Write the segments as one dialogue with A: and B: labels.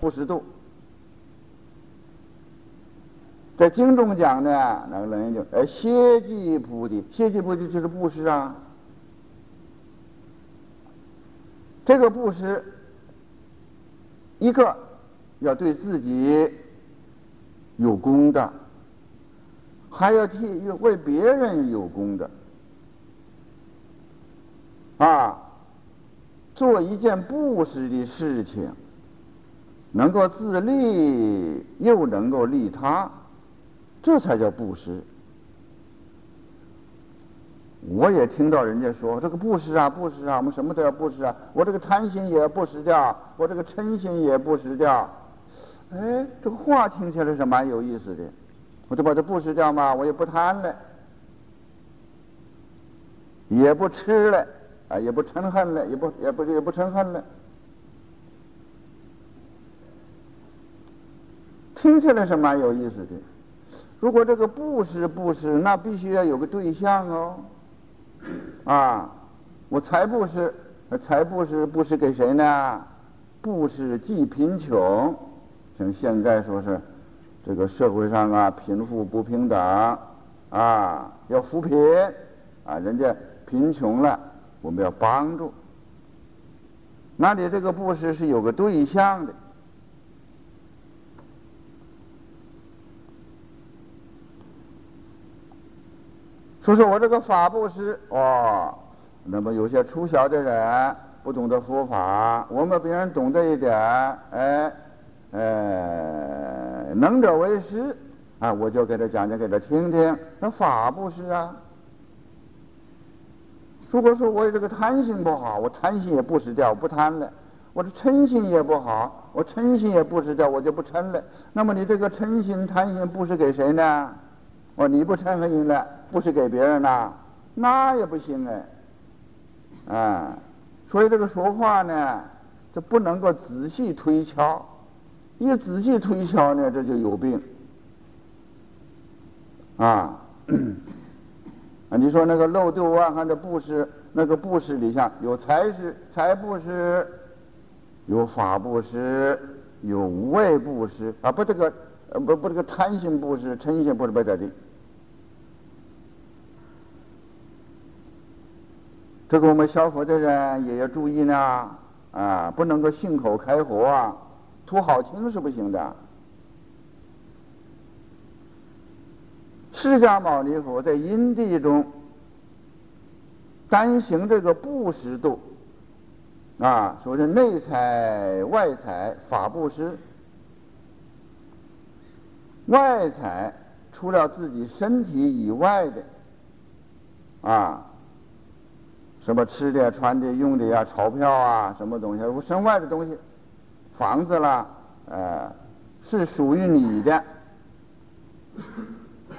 A: 布施度。在经中讲呢，那个人就呃，歇即菩提，歇即菩提就是布施啊。这个布施，一个要对自己有功的，还要替为别人有功的，啊，做一件布施的事情，能够自利又能够利他。这才叫布施。我也听到人家说这个布施啊，布施啊，我们什么都要布施啊。我这个贪心也不施掉，我这个嗔心也不施掉。哎，这个话听起来是蛮有意思的。我就把它布施掉嘛，我也不贪了，也不吃了，啊，也不嗔恨了，也不也不也不嗔恨了。听起来是蛮有意思的。如果这个布施布施，那必须要有个对象哦。啊，我财布施，财布施布施给谁呢？布施济贫穷，像现在说是这个社会上啊，贫富不平等啊，要扶贫啊，人家贫穷了，我们要帮助。那你这个布施是有个对象的。说说我这个法布施哦，那么有些初小的人不懂得佛法，我们别人懂得一点，哎，呃，能者为师啊，我就给他讲讲，给他听听。那法布施啊，如果说我这个贪心不好，我贪心也布施掉，不贪了；我的嗔心也不好，我嗔心也布施掉，我就不嗔了。那么你这个嗔心、贪心布施给谁呢？哦，你不嗔恨心了，不是给别人呐，那也不行哎，啊，所以这个说话呢，这不能够仔细推敲，一仔细推敲呢，这就有病，啊，啊，你说那个漏斗万行的布施，那个布施里向有财施、财布施，有法布施，有无畏布施啊，不这个。不不，这个贪心布施，嗔心布施不在的。这个我们消佛的人也要注意呢，啊，不能够信口开河啊，图好听是不行的。释迦牟尼佛在因地中单行这个布施度，啊，说是内财外财法布施。外财除了自己身体以外的，啊，什么吃的、穿的、用的呀，钞票啊，什么东西，身外的东西，房子啦，呃，是属于你的，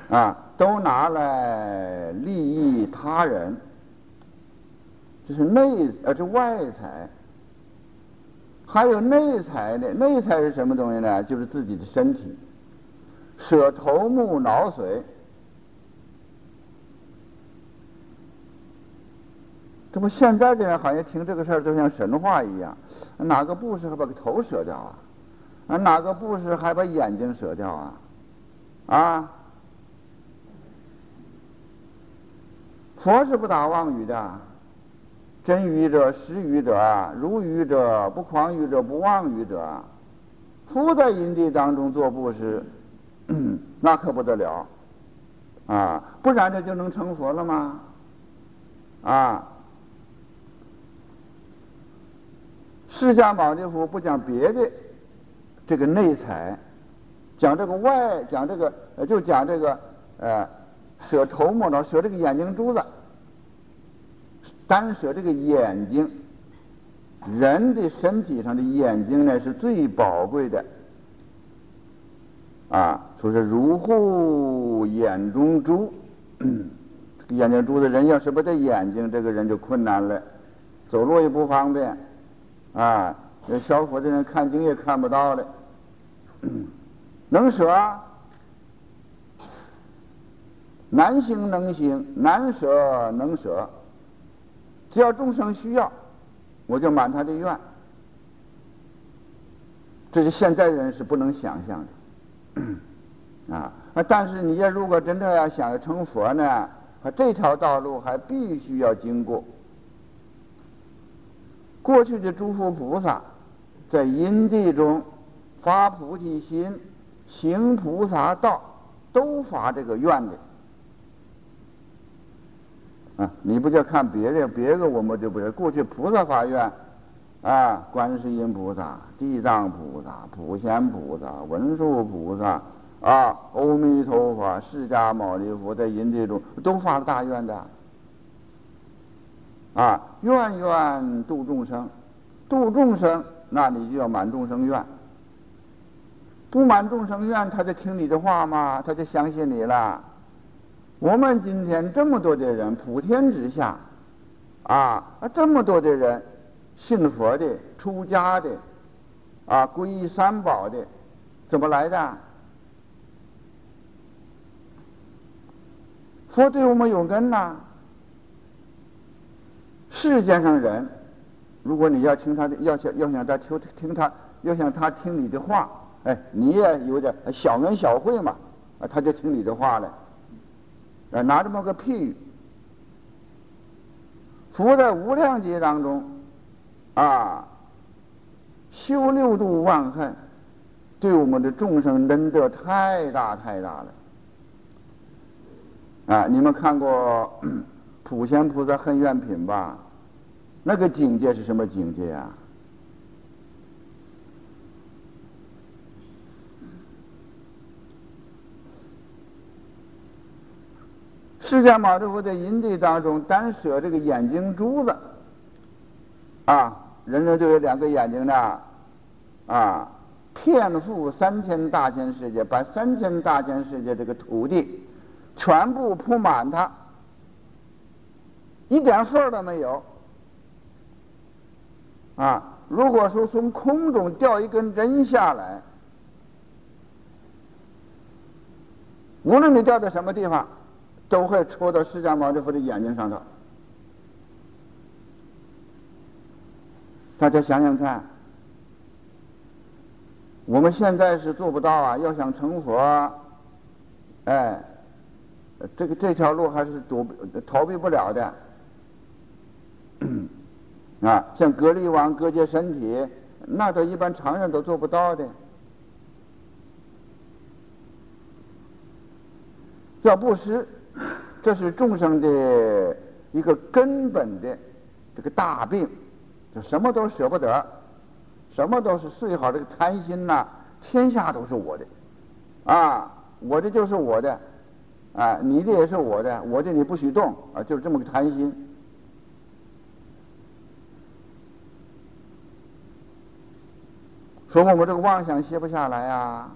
A: 啊，都拿来利益他人，这是内呃，这外财。还有内财的，内财是什么东西呢？就是自己的身体。舍头目脑髓，这不现在的人好像听这个事儿就像神话一样，哪个布施还把个头舍掉啊？啊，哪个布施还把眼睛舍掉啊？啊？佛是不打妄语的，真语者实语者，如语者不诳语者不妄语者，佛在因地当中做布施。那可不得了，啊，不然这就能成佛了吗？啊，释迦牟尼佛不讲别的，这个内财，讲这个外，讲这个，就讲这个，呃，舍头目呢，舍这个眼睛珠子，单舍这个眼睛，人的身体上的眼睛呢是最宝贵的。啊，说是如护眼中珠，眼睛珠子人要是不得眼睛，这个人就困难了，走路也不方便，啊，这小佛的人看经也看不到了，能舍，难行能行，难舍能舍，只要众生需要，我就满他的愿。这是现在人是不能想象的啊。但是你要如果真的要想要成佛呢，这条道路还必须要经过。过去的诸佛菩萨在因地中发菩提心、行菩萨道，都发这个愿的。啊，你不叫看别的，别的我们就不是。过去菩萨发愿，啊，观世音菩萨、地藏菩萨、普贤菩萨、文殊菩萨，啊，阿弥陀佛、释迦牟尼佛在因地中都发了大愿的。啊，愿愿度众生，度众生，那你就要满众生愿。不满众生愿，他就听你的话吗？他就相信你了。我们今天这么多的人，普天之下，啊，这么多的人，信佛的、出家的，啊，皈依三宝的，怎么来的？佛对我们有恩呐。世界上人，如果你要听他的，要想要想他听听他，要想他听你的话，哎，你也有点小恩小惠嘛，啊，他就听你的话了。啊，拿这么个譬喻，佛在无量劫当中，啊，修六度万恨，对我们的众生恩德太大太大了。啊，你们看过？普贤菩萨恨怨品吧，那个境界是什么境界啊？释迦牟尼佛在因地当中单舍这个眼睛珠子，啊，人人都有两个眼睛的，啊，遍覆三千大千世界，把三千大千世界这个土地全部铺满它。一点缝都没有，啊！如果说从空中掉一根针下来，无论你掉在什么地方，都会戳到释迦牟尼佛的眼睛上头。大家想想看，我们现在是做不到啊！要想成佛，哎，这个这条路还是躲逃避不了的。啊，像隔离王隔绝身体，那都一般常人都做不到的。要布施，这是众生的一个根本的这个大病，就什么都舍不得，什么都是最好这个贪心呐，天下都是我的，啊，我的就是我的，啊，你的也是我的，我的你不许动，啊，就是这么个贪心。说我们这个妄想歇不下来呀，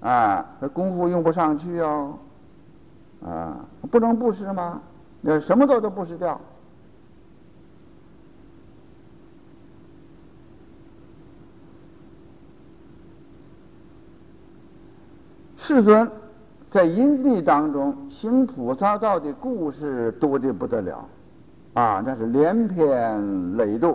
A: 啊，这功夫用不上去哦，啊，不能布施吗？那什么都都布施掉。世尊在因地当中行菩萨道的故事多的不得了，啊，那是连篇累牍。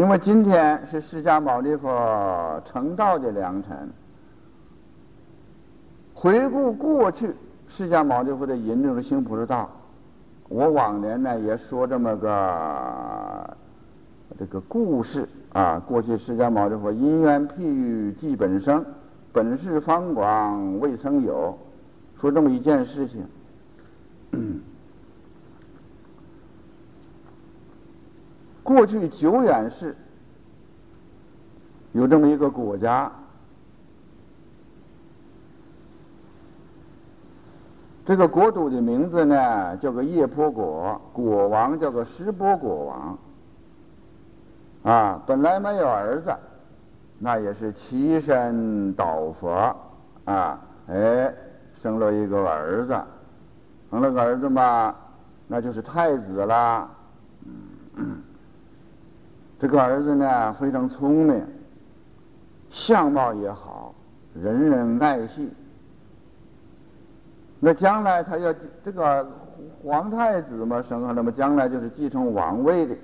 A: 因为今天是释迦牟尼佛成道的良辰，回顾过去释迦牟尼佛的引领的行菩萨道，我往年呢也说这么个这个故事啊。过去释迦牟尼佛因缘譬喻即本生，本是方广未曾有，说这么一件事情。过去久远世有这么一个国家，这个国度的名字呢叫个叶波国，国王叫个石波国王。啊，本来没有儿子，那也是齐身倒佛啊，哎，生了一个儿子，生了个儿子嘛，那就是太子啦。这个儿子呢非常聪明，相貌也好，人人爱惜。那将来他要这个皇太子嘛生下来嘛，将来就是继承王位的。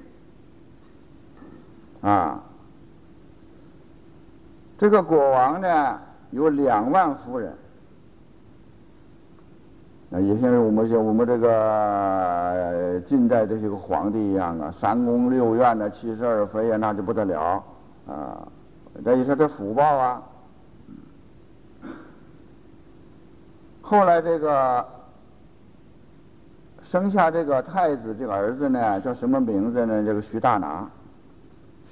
A: 啊，这个国王呢有两万夫人，啊，也像是我们像我们这个近代这些个皇帝一样啊，三宫六院的七十二妃啊，那就不得了啊，这也是他福报啊。后来这个。生下这个太子，这个儿子呢，叫什么名字呢？这个徐大拿，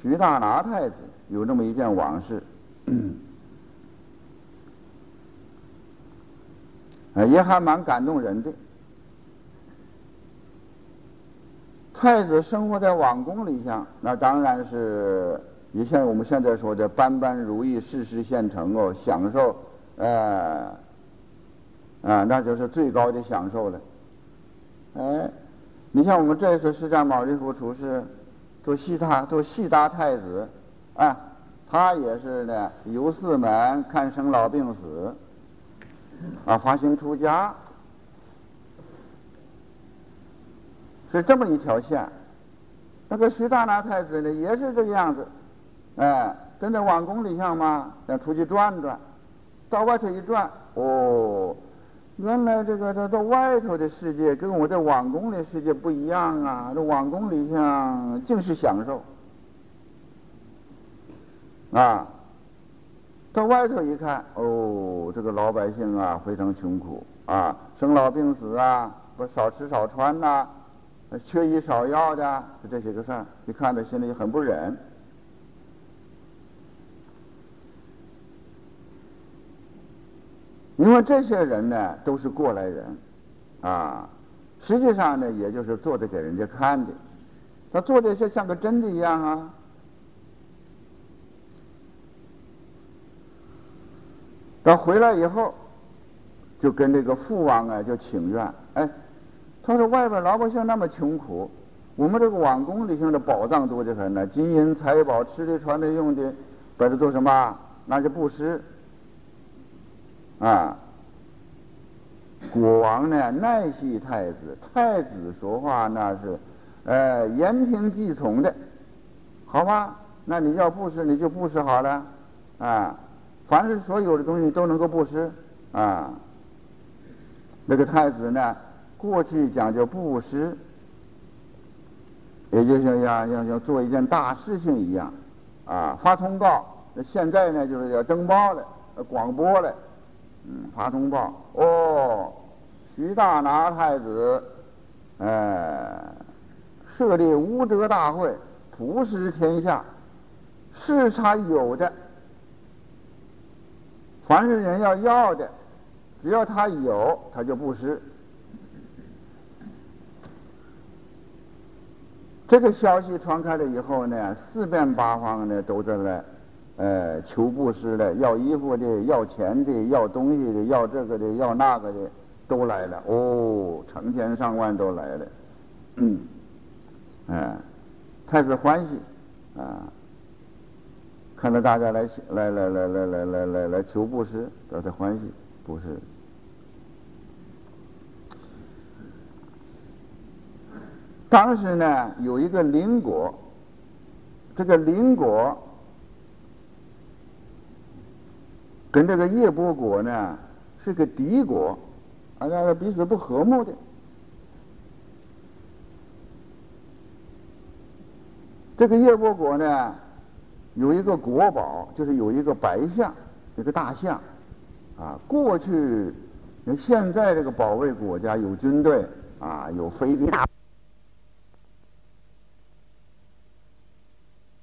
A: 徐大拿太子有这么一件往事，啊也还蛮感动人的。太子生活在王宫里向，那当然是也像我们现在说的般般如意，事事现成哦，享受，呃，啊，那就是最高的享受了。哎，你像我们这次释迦牟尼佛出世，做西大做西大太子，啊，他也是呢，游四门看生老病死，啊，发心出家，是这么一条线。那个徐大拿太子呢，也是这个样子，哎，真在王宫里向嘛，想出去转转，到外头一转，哦。原来这个他到外头的世界跟我在王宫的世界不一样啊！这王宫里像尽是享受，啊，到外头一看，哦，这个老百姓啊非常穷苦啊，生老病死啊，不少吃少穿呐，缺医少药的，这些个事儿，你看着心里很不忍。因为这些人呢都是过来人，啊，实际上呢也就是做的给人家看的，他做的是像个真的一样啊。他回来以后，就跟这个父王啊就请愿，哎，他说外边老百姓那么穷苦，我们这个王宫里头的宝藏多得很呢，金银财宝、吃的穿的用的，把它做什么？那就布施。啊，国王呢耐系太子，太子说话那是，呃，言听计从的，好吧？那你要布施，你就布施好了，啊，凡是所有的东西都能够布施，啊，那个太子呢，过去讲究布施，也就像要要要做一件大事情一样，啊，发通告，现在呢就是要登报了，广播了。嗯，发通报哦，徐大拿太子，哎，设立无遮大会，普施天下，视察有的，凡是人要要的，只要他有，他就不施。这个消息传开了以后呢，四面八方呢都在来。呃，求布施的，要衣服的，要钱的，要东西的，要这个的，要那个的，都来了。哦，成千上万都来了。嗯，哎，太子欢喜啊，看到大家来来来来来来来来来求布施，都是欢喜布施。当时呢，有一个邻国，这个邻国。跟这个叶波国呢是个敌国，啊，那彼此不和睦的。这个叶波国呢有一个国宝，就是有一个白象，一个大象，啊，过去，现在这个保卫国家有军队，啊，有飞机。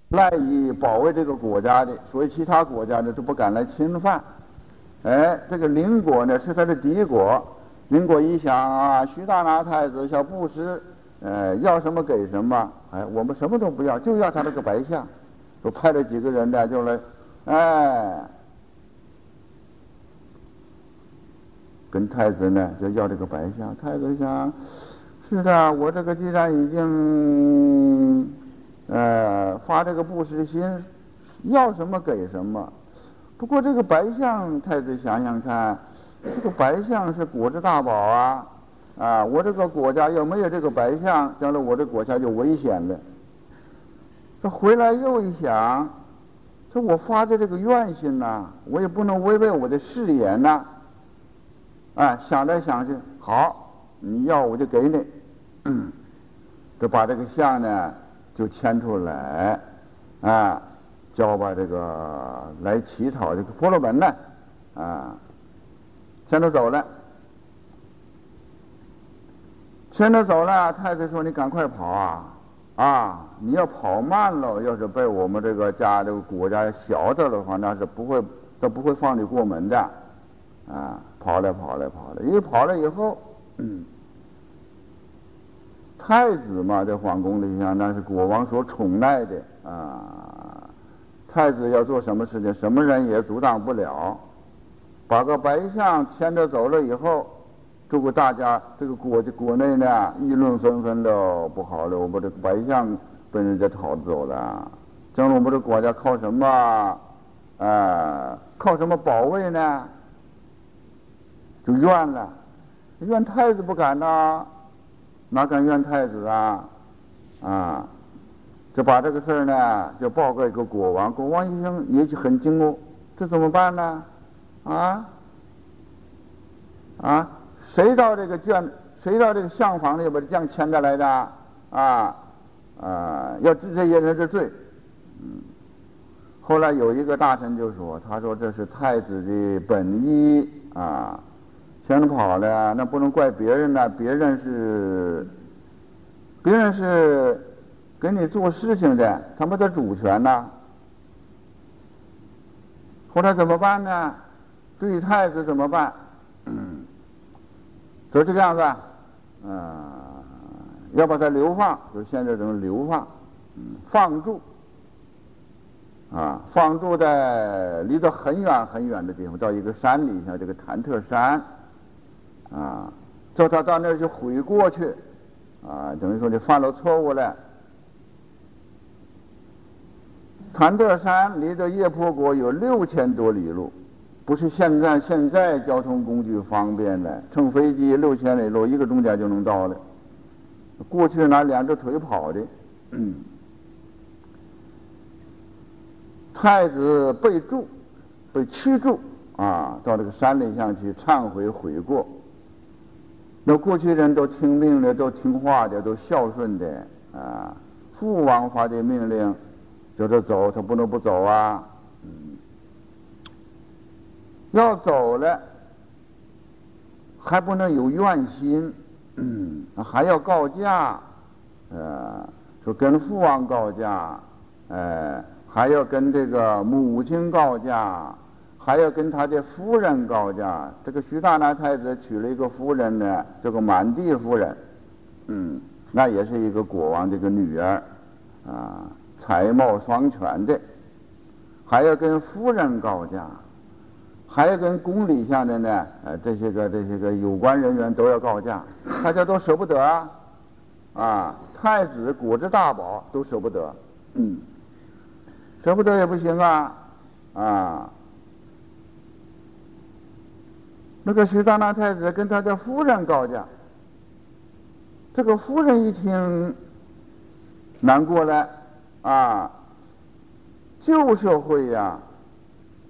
A: 赖以保卫这个国家的，所以其他国家呢都不敢来侵犯。哎，这个邻国呢是他的敌国。邻国一想啊，徐大拿太子小布什，呃，要什么给什么。哎，我们什么都不要，就要他那个白象。就派了几个人呢，就来，哎，跟太子呢就要这个白象。太子想，是的，我这个既然已经。呃，发这个布施心，要什么给什么。不过这个白象，太子想想看，这个白象是国之大宝啊，啊，我这个国家要没有这个白象，将来我这国家就危险了。他回来又一想，说我发的这个愿心呐，我也不能违背我的誓言呐。哎，想来想去，好，你要我就给你。就把这个相呢就牵出来，啊，交把这个来乞讨这个婆罗门呢，啊，牵着走了。牵着走了，太子说：“你赶快跑啊！啊，你要跑慢了，要是被我们这个家这个国家晓得的话，那是不会，他不会放你过门的。啊，跑了，跑了，跑了，一跑了以后，嗯，太子嘛，在皇宫里向那是国王所宠爱的啊。太子要做什么事情，什么人也阻挡不了。把个白象牵着走了以后。”如果大家，这个国国内呢，议论纷纷的，不好了，我们这个白象被人家逃走了。将来我们这国家靠什么？啊，靠什么保卫呢？就怨了，怨太子不敢呐，哪敢怨太子啊？啊，就把这个事儿呢，就报告一个国王。国王一听也许很惊愕，这怎么办呢？啊？啊？谁到这个卷，谁到这个相房里把这将牵下来的？啊啊，要治这些人的罪。嗯，后来有一个大臣就说：“他说这是太子的本意啊，牵着跑了，那不能怪别人呢。别人是，别人是给你做事情的，他们的主权呢。后来怎么办呢？对太子怎么办？”嗯。就这个样子，啊，要把它流放，就是现在这种流放，嗯，放逐，啊，放逐在离得很远很远的地方，到一个山里，像这个坦特山，啊，叫他到那儿去悔过去，啊，等于说你犯了错误了。坦特山离着叶婆国有六千多里路。不是现在，现在交通工具方便了，乘飞机六千里路一个钟点就能到了。过去拿两只腿跑的。太子被住，被驱逐啊，到这个山里上去忏悔悔过。那过去人都听命的，都听话的，都孝顺的啊。父王发的命令，叫他走，他不能不走啊嗯。要走了，还不能有怨心，还要告假，呃，说跟父王告假，呃，还要跟这个母亲告假，还要跟他的夫人告假。这个徐大拿太子娶了一个夫人呢，这个满地夫人，嗯，那也是一个国王的一个女儿，啊，才貌双全的，还要跟夫人告假。还要跟宫里下的呢，呃，这些个这些个有关人员都要告假，大家都舍不得啊，啊，太子国之大宝都舍不得，嗯，舍不得也不行啊，啊，那个徐大拿太子跟他的夫人告假，这个夫人一听，难过了，啊，旧社会呀。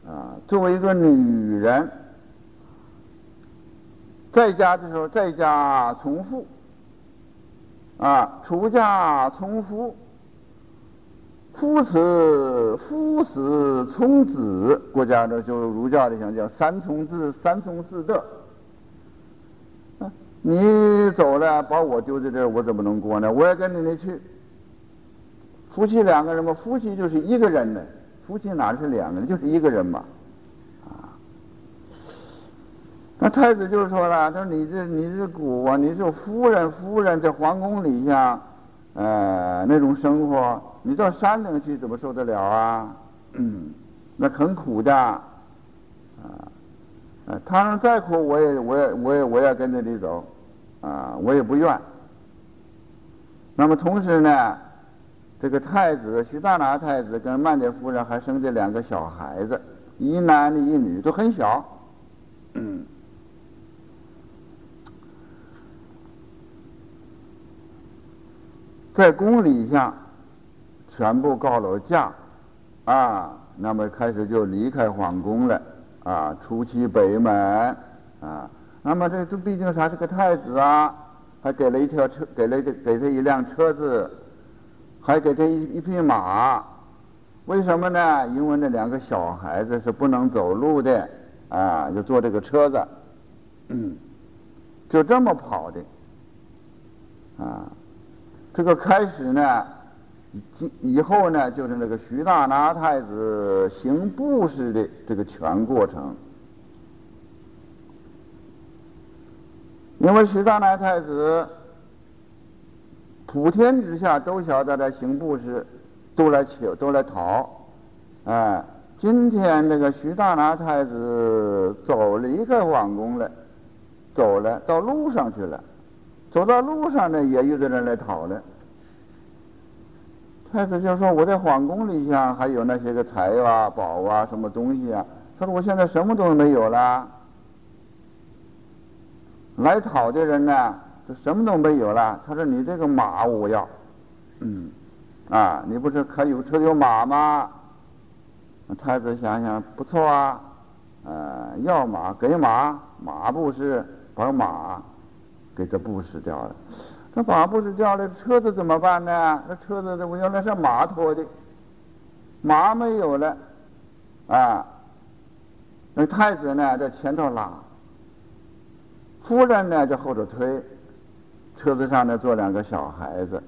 A: 啊作为一个女人，在家的时候在家从父，啊，出家从夫，夫死夫死从子，国家的就儒家的讲叫三从子，三从四德。你走了，把我丢在这儿，我怎么能过呢？我也跟着你去。夫妻两个人嘛，夫妻就是一个人呢。夫妻哪是两个人，就是一个人嘛，啊！那太子就说了：“他说你这你这国王，你是夫人，夫人在皇宫里下，呃，那种生活，你到山顶去怎么受得了啊？嗯，那很苦的，啊，他说再苦我也我也我也我也跟着你走，啊，我也不愿。那么同时呢？”这个太子徐大拿太子跟曼德夫人还生着两个小孩子，一男一女，都很小。嗯在宫里下，全部告了假，啊，那么开始就离开皇宫了，啊，出其北门，啊，那么这这毕竟他是个太子啊，还给了一条车，给了给他一辆车子，还给他一一匹马，为什么呢？因为那两个小孩子是不能走路的，啊，就坐这个车子，嗯，就这么跑的，啊，这个开始呢。以以后呢，就是那个徐大拿太子行布施的这个全过程。因为徐大拿太子普天之下都晓得他行布施，都来求，都来讨。哎，今天这个徐大拿太子走离开皇宫了，走了，到路上去了，走到路上呢，也有的人来讨了。太子就说：“我在皇宫里下还有那些个财啊、宝啊、什么东西啊。”他说：“我现在什么都没有了。”来讨的人呢，什么都没有了。他说：“你这个马我要。”嗯，啊，你不是可有车有马吗？太子想想，不错啊，呃，要马给马，马不是把马给他布施掉了。这马不是掉了，车子怎么办呢？那车子我原来是马拖的，马没有了，啊，那太子呢在前头拉，夫人呢在后头推，车子上呢坐两个小孩子，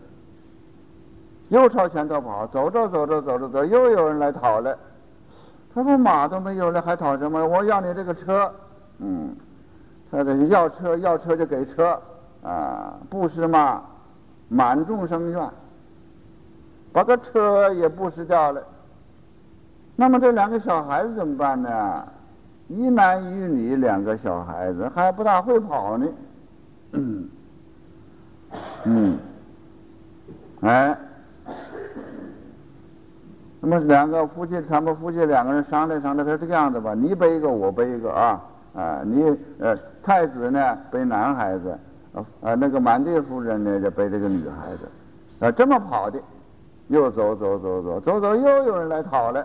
A: 又朝前头跑，走着走着走着走，又有人来讨了。他说马都没有了，还讨什么？我要你这个车，嗯，他这要车要车就给车。啊，布施嘛，满众生愿，把个车也布施掉了。那么这两个小孩子怎么办呢？一男一女两个小孩子还不大会跑呢。嗯，哎，那么两个夫妻，他们夫妻两个人商量商量，他这个样子吧，你背一个，我背一个啊，啊，你呃，太子呢背男孩子。啊那个满地夫人呢，就背这个女孩子，啊，这么跑的，又走走走走走走，又有人来讨了。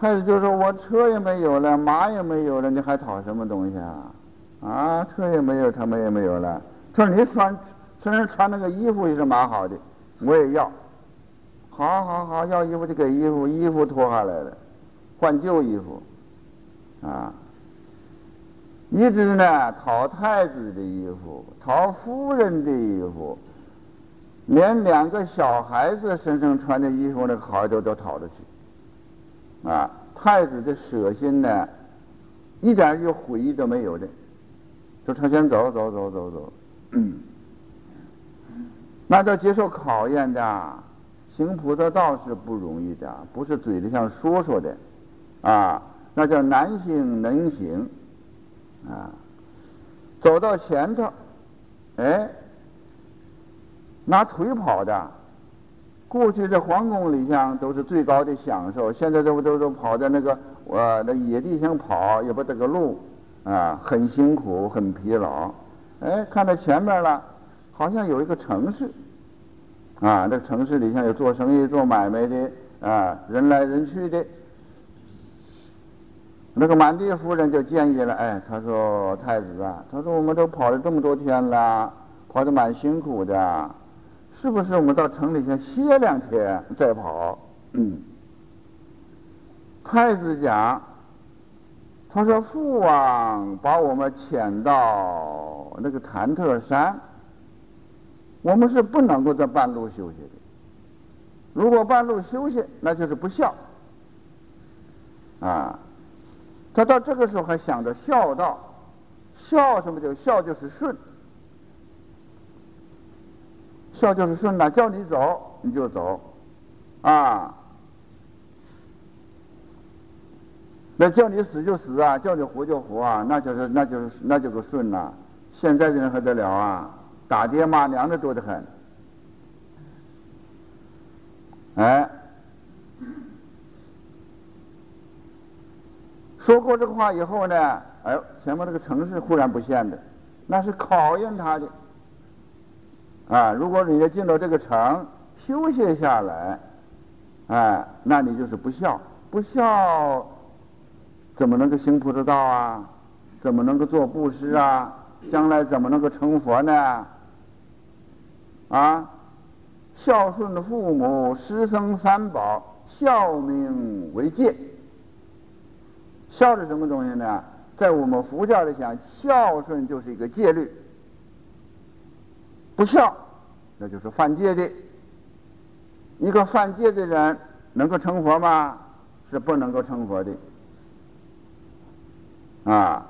A: 太子就说：“我车也没有了，马也没有了，你还讨什么东西啊？啊，车也没有，他们也没有了。他说你穿身上穿那个衣服也是蛮好的，我也要。好好好，要衣服就给衣服，衣服脱下来了，换旧衣服，啊。”一直呢讨太子的衣服，讨夫人的衣服，连两个小孩子身上穿的衣服那个好都都讨得去。啊，太子的舍心呢，一点就悔意都没有的，就朝前走走走走走。那叫接受考验的，行菩萨道是不容易的，不是嘴里像说说的，啊，那叫难行能行。啊，走到前头，哎，拿腿跑的。过去在皇宫里向都是最高的享受，现在都都都跑在那个呃那野地上跑，也不得个路，啊，很辛苦，很疲劳。哎，看到前面了，好像有一个城市，啊，这城市里向有做生意、做买卖的，啊，人来人去的。那个满地夫人就建议了，哎，他说太子啊，他说我们都跑了这么多天了，跑得蛮辛苦的，是不是我们到城里先歇两天再跑？嗯。太子讲，他说父王把我们遣到那个潭特山，我们是不能够在半路休息的，如果半路休息，那就是不孝，啊。他到这个时候还想着孝道，孝什么就孝？就是顺，孝就是顺呐，叫你走你就走，啊，那叫你死就死啊，叫你活就活啊，那就是那就是那就个顺呐。现在的人还得了啊，打爹骂娘的多得很，哎。说过这个话以后呢，哎，前面这个城市忽然不见的，那是考验他的。啊，如果你要进到这个城，休息下来，哎，那你就是不孝，不孝，怎么能够行菩萨道啊？怎么能够做布施啊？将来怎么能够成佛呢？啊，孝顺的父母、师生三宝，孝名为戒。孝是什么东西呢？在我们佛教里讲，孝顺就是一个戒律。不孝，那就是犯戒的。一个犯戒的人能够成佛吗？是不能够成佛的。啊，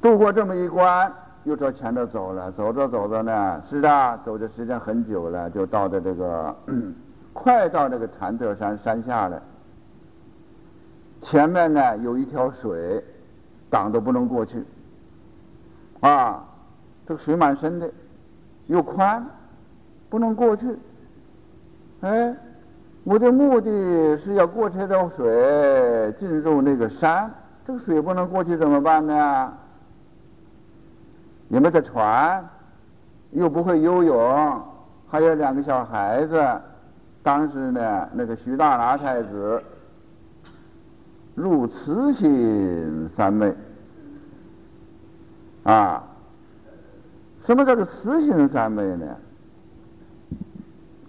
A: 度过这么一关，又朝前头走了。走着走着呢，是的，走的时间很久了，就到的这个，快到这个潭特山山下了。前面呢有一条水，挡都不能过去。啊，这个水蛮深的，又宽，不能过去。哎，我的目的是要过这条水，进入那个山。这个水不能过去怎么办呢？你们的船，又不会游泳，还有两个小孩子。当时呢，那个徐大拿太子。入慈心三昧啊？什么叫做慈心三昧呢？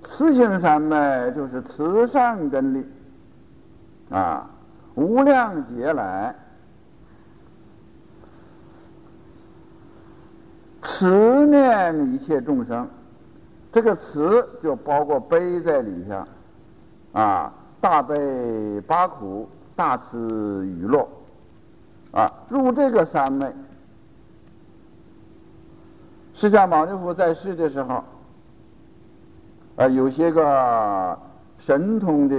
A: 慈心三昧就是慈善根力啊，无量劫来，慈念一切众生。这个慈就包括悲在里下啊，大悲八苦。大慈娱乐，啊，入这个三昧。释迦牟尼佛在世的时候，啊，有些个神通的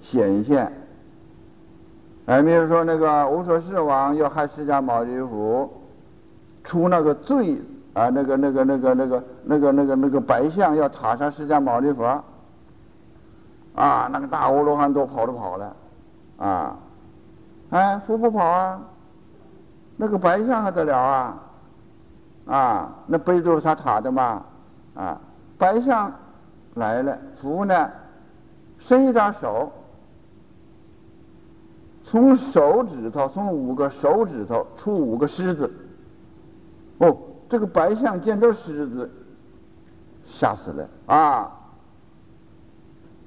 A: 显现，哎，比如说那个无所事王要害释迦牟尼佛，出那个罪啊，那个那个那个那个那个那个那个白象要塔上释迦牟尼佛，啊，那个大阿罗汉都跑都跑了。啊，哎，佛不跑啊，那个白象还得了啊，啊，那背就是他塔的嘛，啊，白象来了，佛呢，伸一张手，从手指头，从五个手指头出五个狮子，哦，这个白象见到狮子，吓死了啊。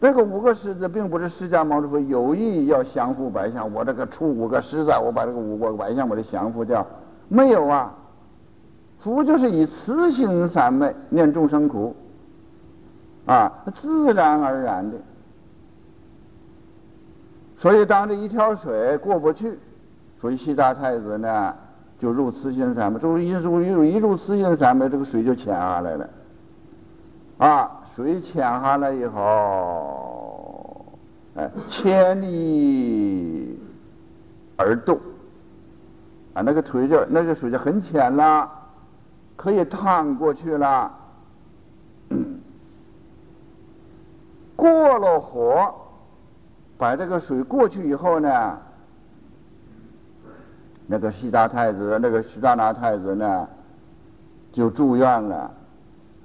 A: 这个五个狮子并不是释迦牟尼佛有意要降服白象，我这个出五个狮子，我把这个五个白象把它降服掉，没有啊。佛就是以慈心三昧念众生苦，啊，自然而然的。所以当这一条水过不去，所以西大太子呢就入慈心三昧，就一入一入一入慈心三昧，这个水就潜下来了，啊。水潜下来以后，哎，千里而渡，啊，那个腿就那个水就很浅了，可以趟过去了。过了河，把这个水过去以后呢，那个西大太子，那个西大拿太子呢，就住院了，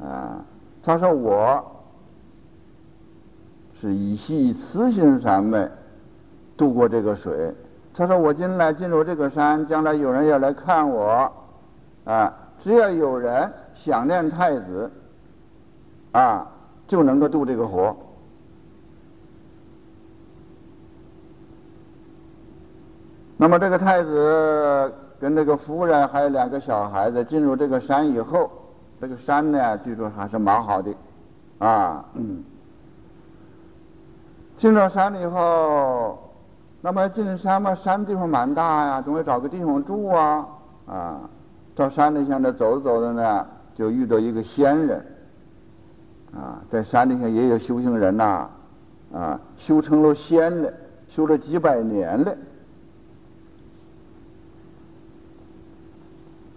A: 啊。他说：“我是以系慈心三昧渡过这个水。他说我进来进入这个山，将来有人要来看我，啊，只要有人想念太子，啊，就能够渡这个河。那么这个太子跟这个夫人还有两个小孩子进入这个山以后。”这个山呢，据说还是蛮好的，啊，嗯进了山了以后，那么进山嘛，山地方蛮大呀，总要找个地方住啊，啊，到山里向那走着走着呢，就遇到一个仙人，啊，在山里向也有修行人呐，啊，修成了仙了，修了几百年了。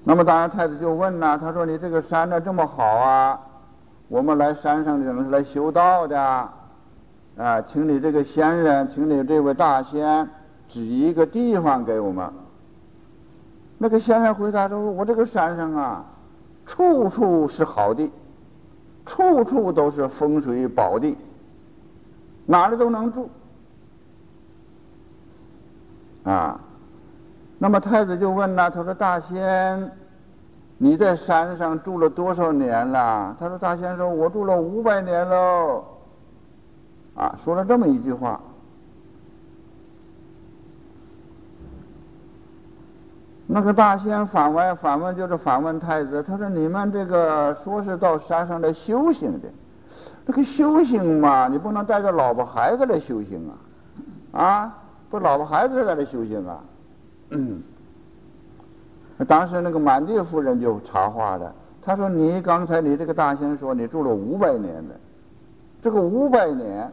A: 那么当然，太子就问呐，他说：“你这个山呢这么好啊，我们来山上怎么是来修道的，啊，请你这个仙人，请你这位大仙指一个地方给我们。”那个仙人回答说：“我这个山上啊，处处是好地，处处都是风水宝地，哪里都能住。啊，那么太子就问了，他说：“大仙，你在山上住了多少年了？”他说：“大仙说，我住了五百年喽。”啊，说了这么一句话。那个大仙反问，反问就是反问太子，他说：“你们这个说是到山上来修行的，这个修行嘛，你不能带着老婆孩子来修行啊，啊？”不，老婆孩子在这修行啊。嗯，当时那个满地夫人就插话了，他说：“你刚才你这个大仙说你住了五百年的，这个五百年，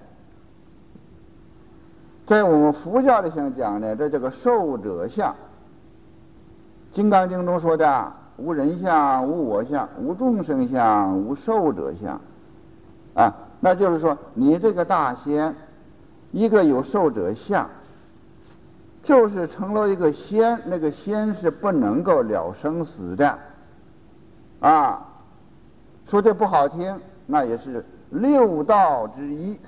A: 在我们佛教里想讲呢，这叫个寿者相。《金刚经》中说的无人相、无我相、无众生相、无寿者相，啊，那就是说你这个大仙，一个有寿者相。”就是成了一个仙，那个仙是不能够了生死的，啊，说的不好听，那也是六道之一。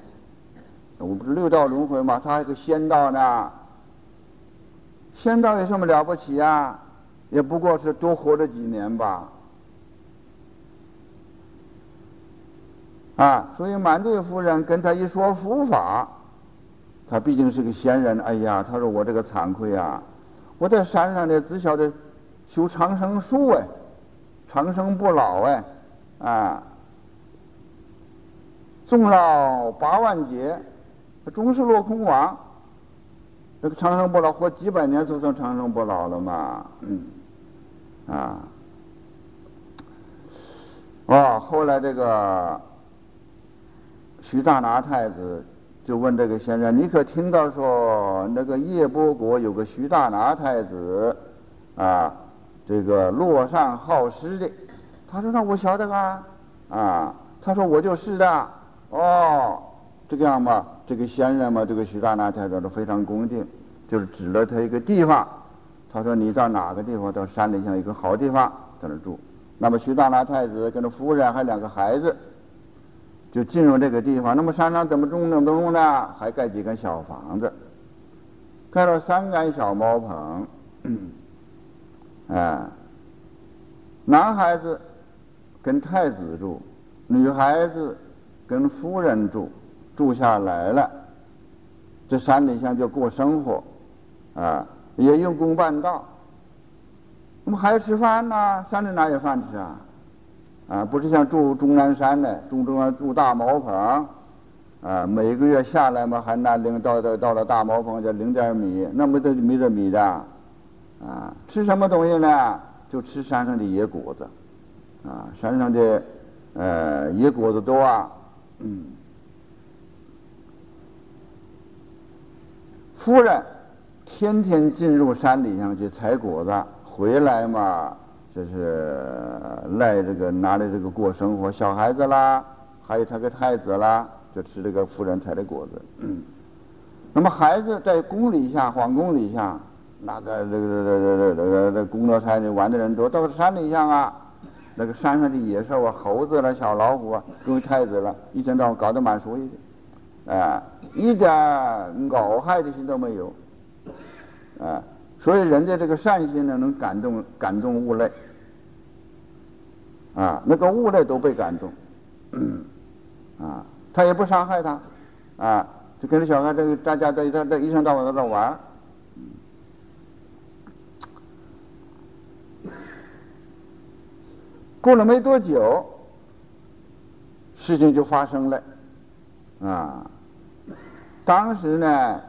A: 我不是六道轮回吗？他还有个仙道呢。仙道有什么了不起啊？也不过是多活了几年吧。啊，所以满地夫人跟他一说佛法。他毕竟是个仙人，哎呀，他说我这个惭愧啊，我在山上呢，只晓得修长生术哎，长生不老哎，啊，终老八万劫，终是落空王，这个长生不老活几百年就算长生不老了嘛，嗯，啊，哦，后来这个徐大拿太子。就问这个先生：“你可听到说那个叶波国有个徐大拿太子，啊，这个落善好施的？”他说：“那我晓得啊，啊。”他说：“我就是的。”哦，这个样嘛，这个先生嘛，这个徐大拿太子都非常恭敬，就是指了他一个地方。他说：“你到哪个地方？到山里像一个好地方，在那住。”那么徐大拿太子跟着夫人还有两个孩子。就进入这个地方，那么山上怎么种怎么种呢？还盖几个小房子，盖了三间小茅棚，啊，男孩子跟太子住，女孩子跟夫人住，住下来了，这山里乡就过生活，啊，也用功办道。那么还要吃饭呢？山里哪有饭吃啊？啊，不是像住终南山的，住中住大茅棚，啊，每个月下来嘛，还拿领到到到了大茅棚就领点米，那么都没得米的，啊，吃什么东西呢？就吃山上的野果子，啊，山上的呃野果子多啊，嗯，夫人天天进入山里上去采果子，回来嘛。这是赖这个拿来这个过生活，小孩子啦，还有他个太子啦，就吃这个夫人采的果子。那么孩子在宫里下，皇宫里下，那个这个这个这个这个工作台里玩的人多，到山里下啊，那个山上的野兽啊，猴子了、小老虎啊，跟太子了，一天到晚搞得满熟悉的，啊，一点搞害的心都没有，啊。所以人家这个善心呢，能感动感动物类，啊，那个物类都被感动，啊，他也不伤害他，啊，就跟着小孩这个大家在在在一天到晚在那玩，过了没多久，事情就发生了，啊，当时呢。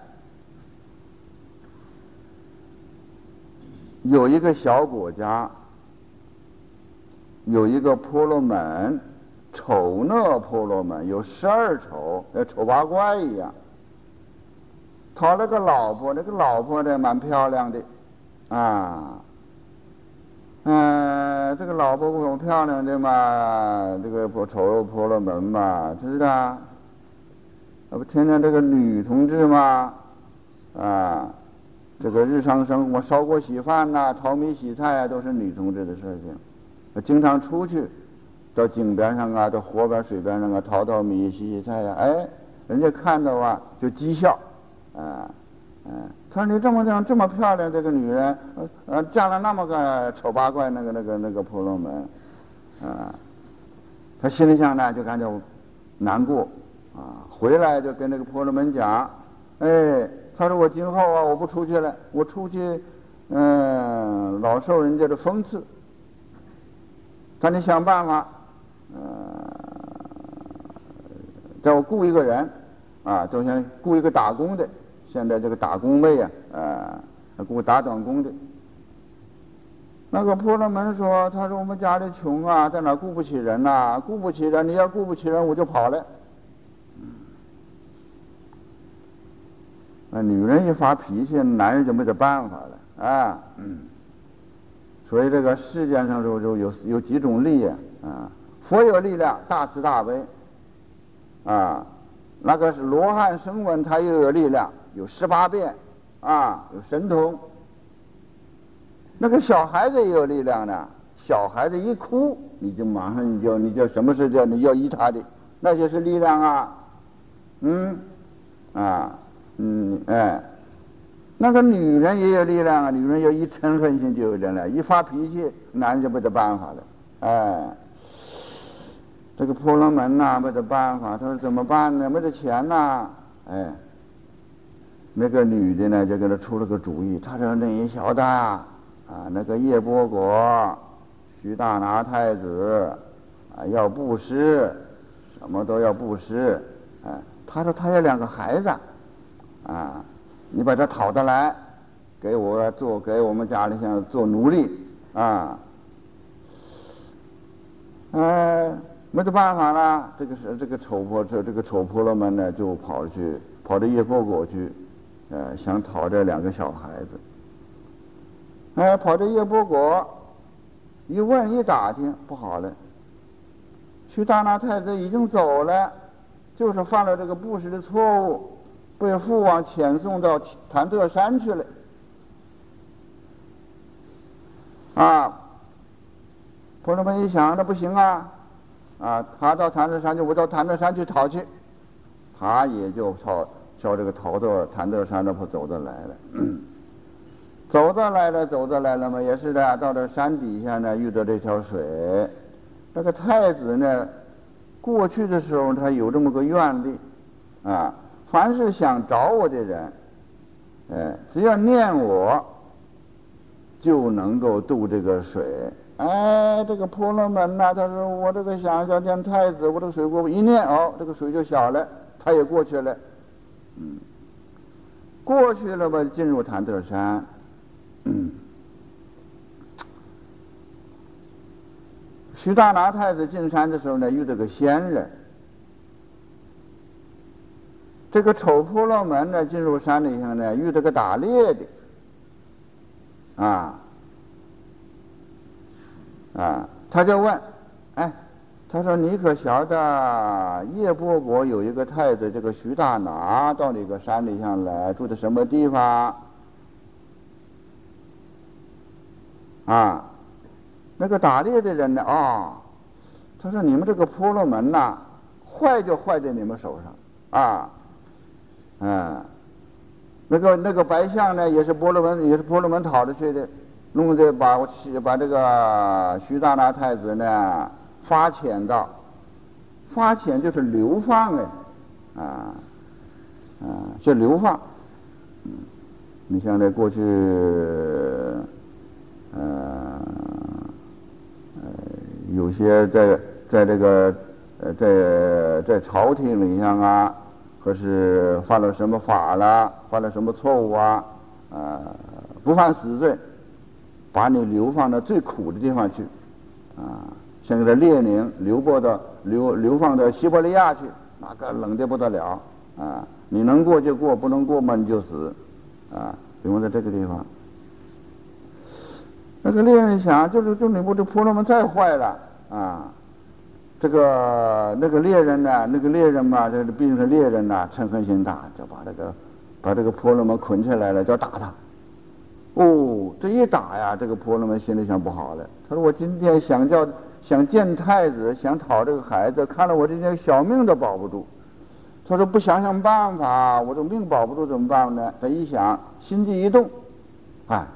A: 有一个小国家，有一个婆罗门，丑那婆罗门有十二丑，丑八怪一样。讨了个老婆，那个老婆呢蛮漂亮的，啊，嗯，这个老婆不很漂亮的嘛，这个婆丑陋婆罗门嘛，知道？那不天天这个女同志嘛，啊。这个日常生活烧锅洗饭呐、淘米洗菜啊，都是女同志的事情。经常出去，到井边上啊，到河边水边上啊，淘淘米、洗洗菜呀，哎，人家看到啊就讥笑，啊，嗯，他说你这么样这么漂亮这个女人，呃，嫁了那么个丑八怪那个那个那个婆罗门，啊，他心里想呢就感觉难过，啊，回来就跟那个婆罗门讲，哎，他说我今后啊我不出去了，我出去，嗯，老受人家的讽刺，他得想办法。呃，叫我雇一个人，啊，就像雇一个打工的。现在这个打工妹啊，呃，雇打短工的。那个婆罗门说：“他说我们家里穷啊，在哪雇不起人呐？雇不起人，你要雇不起人，我就跑了。”那女人一发脾气，男人就没得办法了啊。所以这个世界上就就有有几种力啊。啊。佛有力量，大慈大悲，啊，那个是罗汉声闻，他又有力量，有十八变，啊，有神通。那个小孩子也有力量的，小孩子一哭，你就马上你就你就什么事叫你要依他的，那就是力量啊，嗯，啊，嗯，哎，那个女人也有力量啊，女人要一嗔恨心就有力量，一发脾气，男人就没得办法了，哎。这个婆罗门呐，没得办法，他说怎么办呢？没得钱呐，哎，那个女的呢，就给他出了个主意。他说：“你晓得啊，那个叶波国，徐大拿太子，啊，要布施，什么都要布施。哎，他说他有两个孩子，啊，你把他讨得来，给我做，给我们家里像做奴隶，啊，哎。”没得办法了，这个是这个丑婆这这个丑婆罗门呢，就跑去跑到叶波国去，呃，想讨这两个小孩子。哎，跑到叶波国，一问一打听，不好了，徐大拿太子已经走了，就是犯了这个布施的错误，被父王遣送到潭特山去了。啊，婆罗门一想，那不行啊。啊，他到潭德山去，我到潭德山去讨去，他也就朝朝这个逃到潭德山那坡走着来了，走着来了，走着来了嘛，也是的，到这山底下呢，遇到这条水，那个太子呢，过去的时候他有这么个愿力，啊，凡是想找我的人，哎，只要念我，就能够渡这个水。哎，这个婆罗门呐，他说我这个想要见太子，我这个水过一念哦，这个水就小了，他也过去了，嗯，过去了吧，进入潭德山，嗯，徐大拿太子进山的时候呢，遇到个仙人，这个丑婆罗门呢，进入山里头呢，遇到个打猎的，啊。啊，他就问，哎，他说你可晓得叶波国有一个太子，这个徐大拿到那个山里上来，住的什么地方？啊，那个打猎的人呢？啊，他说你们这个婆罗门呐，坏就坏在你们手上，啊，嗯，那个那个白象呢，也是婆罗门，也是婆罗门讨的去的。弄得把我把这个徐大拿太子呢发遣到，发遣就是流放哎，啊，啊，是流放。你像在过去，呃，呃，有些在在这个呃在在朝廷里上啊，或是犯了什么法了，犯了什么错误啊，啊，不犯死罪。把你流放到最苦的地方去，啊，像这列宁流过到流流放到西伯利亚去，那个冷的不得了，啊，你能过就过，不能过嘛你就死，啊，比如在这个地方。那个猎人想，就是就你不这婆罗门再坏了，啊，这个那个猎人呢，那个猎人嘛，这毕竟是猎人呐，嗔恨心大，就把这个把这个婆罗门捆起来了，就打他。哦，这一打呀，这个婆罗门心里想不好了。他说：“我今天想叫想见太子，想讨这个孩子，看了我这条小命都保不住。他说不想想办法，我这命保不住怎么办呢？他一想，心机一动，哎，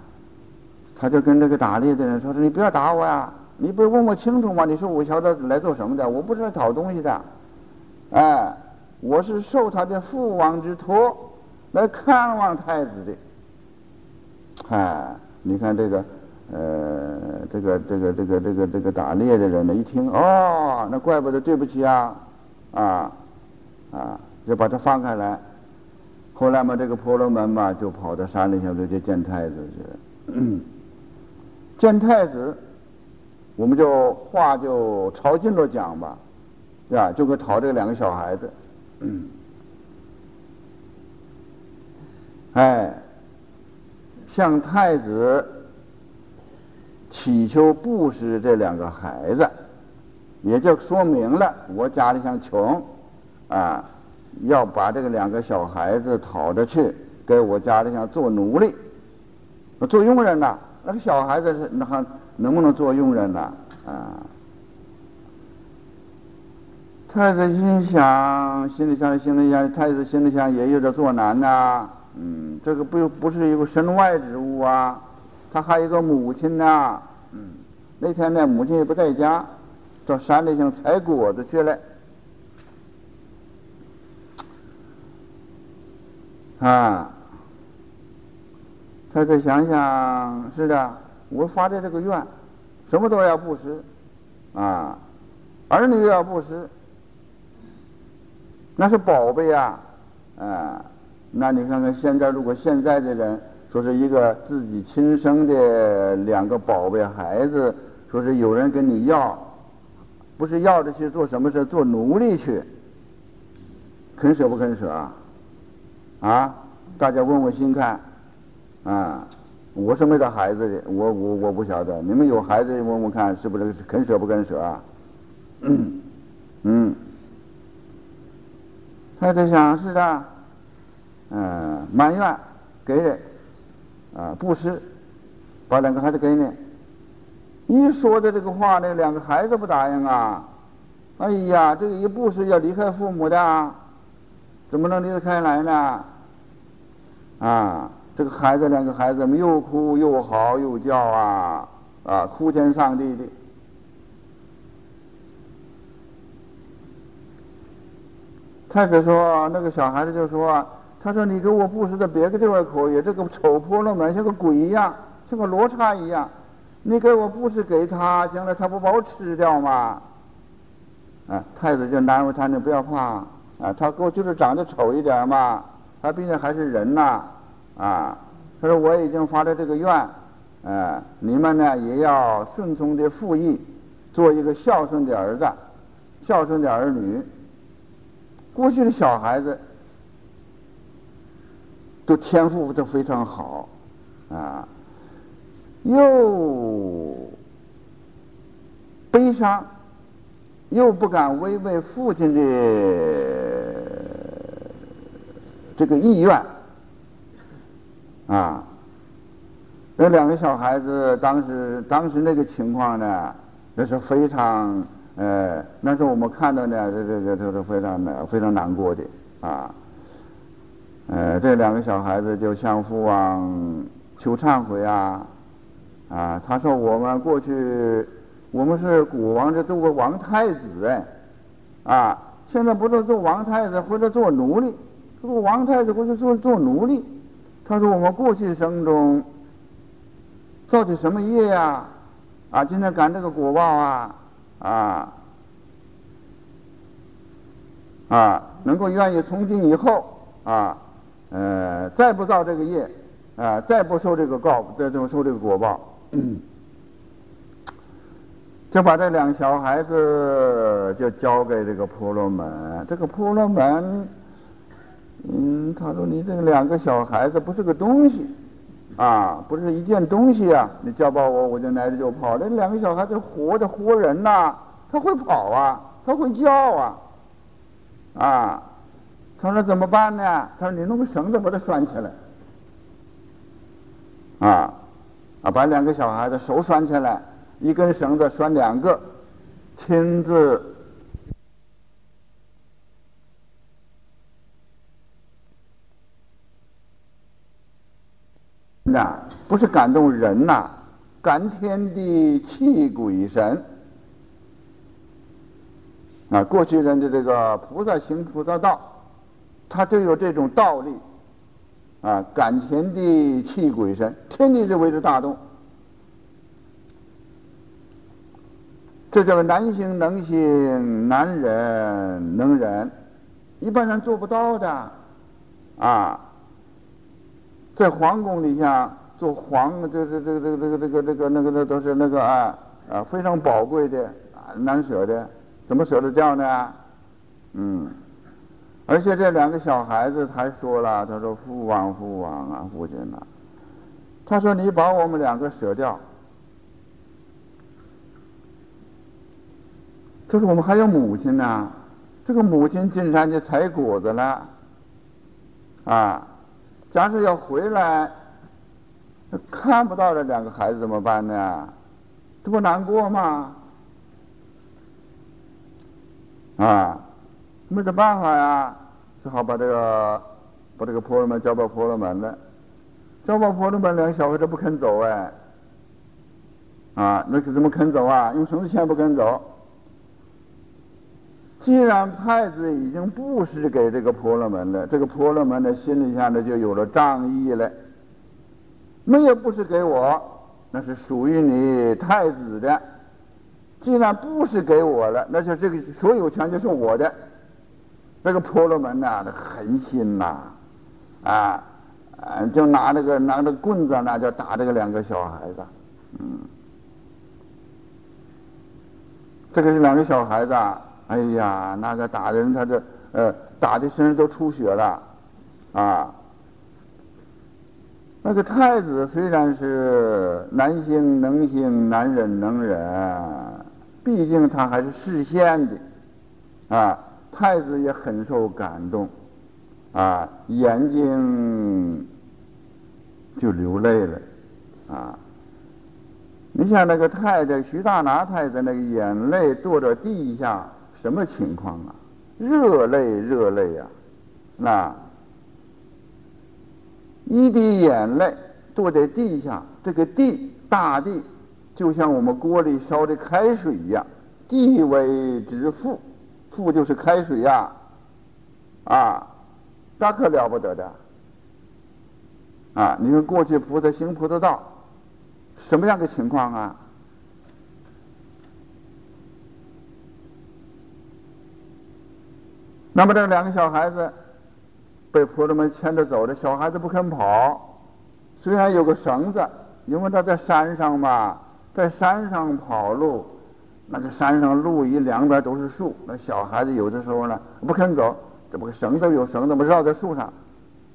A: 他就跟这个打猎的人说：“说你不要打我呀，你不是问我清楚吗？你说我晓得来做什么的？我不是来讨东西的，哎，我是受他的父王之托来看望太子的。哎，你看这个，呃，这个这个这个这个这个打猎的人呢，一听哦，那怪不得对不起啊，啊。”啊，就把他放开来。后来嘛，这个婆罗门嘛，就跑到山里头去见太子去。见太子，我们就话就朝近了讲吧，是吧？就跟讨这两个小孩子。哎，向太子祈求布施这两个孩子，也就说明了我家里想穷。啊，要把这个两个小孩子讨着去，给我家里想做奴隶，做佣人呐。那个小孩子是那还能不能做佣人呢？啊！太子心想，心里想，心里想，太子心里想，也有点作难呐。嗯，这个不不是一个身外之物啊，他还有个母亲呐。嗯，那天呢，母亲也不在家，到山里想采果子去了。啊，他再想想，是的，我发的这个愿，什么都要布施，啊，儿女要布施，那是宝贝啊，啊，那你看看现在，如果现在的人说是一个自己亲生的两个宝贝孩子，说是有人跟你要，不是要着去做什么事，做奴隶去，肯舍不肯舍啊？啊，大家问问心看，啊，我是没得孩子的，我我我不晓得，你们有孩子问问看，是不是肯舍不肯舍啊？嗯，太太想是的，嗯，埋怨给的，啊，布施，把两个孩子给你，一说的这个话呢，两个孩子不答应啊，哎呀，这个一布施要离开父母的。怎么能离得开来呢？啊，这个孩子，两个孩子们又哭又嚎又叫啊，啊，哭天丧地的。太子说：“那个小孩子就说，他说你给我布施的别个地方可以，这个丑婆罗门像个鬼一样，像个罗刹一样，你给我布施给他，将来他不把我吃掉吗？”啊，太子就难为他，你不要怕。啊，他给我就是长得丑一点嘛，他毕竟还是人呐，啊他说我已经发了这个愿，呃，你们呢也要顺从的父意，做一个孝顺的儿子，孝顺的儿女。过去的小孩子都天赋都非常好，啊，又悲伤。又不敢违背父亲的这个意愿，啊，那两个小孩子当时当时那个情况呢，那是非常呃，那是我们看到呢，这这这这是非常难非常难过的啊，呃，这两个小孩子就向父王求忏悔啊，啊，他说我们过去。我们是国王，这做个王太子哎，啊，现在不是做王太子或者做奴隶，做王太子或者做做奴隶。他说我们过去生中造的什么业呀？啊，今天赶这个果报啊，啊，啊，能够愿意从今以后啊，呃，再不造这个业，啊，再不受这个告，再不受这个果报。就把这两小孩子就交给这个婆罗门。这个婆罗门，嗯，他说：“你这两个小孩子不是个东西，啊，不是一件东西啊！你交把我，我就来着就跑。这两个小孩子活的活人呐，他会跑啊，他会叫啊，啊！他说怎么办呢？他说你弄个绳子把他拴起来，啊，啊，把两个小孩子手拴起来。”一根绳子拴两个，亲自啊不是感动人呐，感天地泣鬼神啊！过去人的这个菩萨行菩萨道，他就有这种道力啊，感天地泣鬼神，天地就为之大动。这叫男行能行，男忍能忍，一般人做不到的啊。在皇宫里下做皇，这这这这这个这个这个那个那都是那个啊啊非常宝贵的啊难舍的，怎么舍得掉呢？嗯，而且这两个小孩子还说了，他说父王父王啊父亲呐，他说你把我们两个舍掉，他说我们还有母亲呢，这个母亲进山去采果子了，啊。假设要回来，看不到这两个孩子怎么办呢？这不难过吗？啊，没得办法呀，只好把这个把这个婆罗门交到婆罗门了。交到婆罗门，两个小孩子不肯走哎。啊，那可怎么肯走啊？用什么钱不肯走？既然太子已经布施给这个婆罗门了，这个婆罗门的心里下呢就有了仗义了。没有布施给我，那是属于你太子的。既然布施给我了，那就这个所有权就是我的。那个婆罗门呐，这狠心呐，啊，啊就拿那个拿着棍子呢，就打这个两个小孩子。嗯，这个是两个小孩子啊。哎呀，那个打的人，他这呃，打的身上都出血了，啊。那个太子虽然是男性能行，难忍能忍，毕竟他还是视线的，啊，太子也很受感动，啊，眼睛就流泪了，啊。你像那个太太徐大拿太太，那个眼泪落到地下。什么情况啊？热泪，热泪呀！那一滴眼泪落在地下，这个地，大地，就像我们锅里烧的开水一样。地为之父，父就是开水呀！啊，那可了不得的！啊，你说过去菩萨行菩萨道，什么样的情况啊？那么这两个小孩子被婆罗门牵着走的，小孩子不肯跑，虽然有个绳子，因为他在山上嘛，在山上跑路，那个山上路一两边都是树，那小孩子有的时候呢不肯走，这不个绳子有绳子嘛，绕在树上，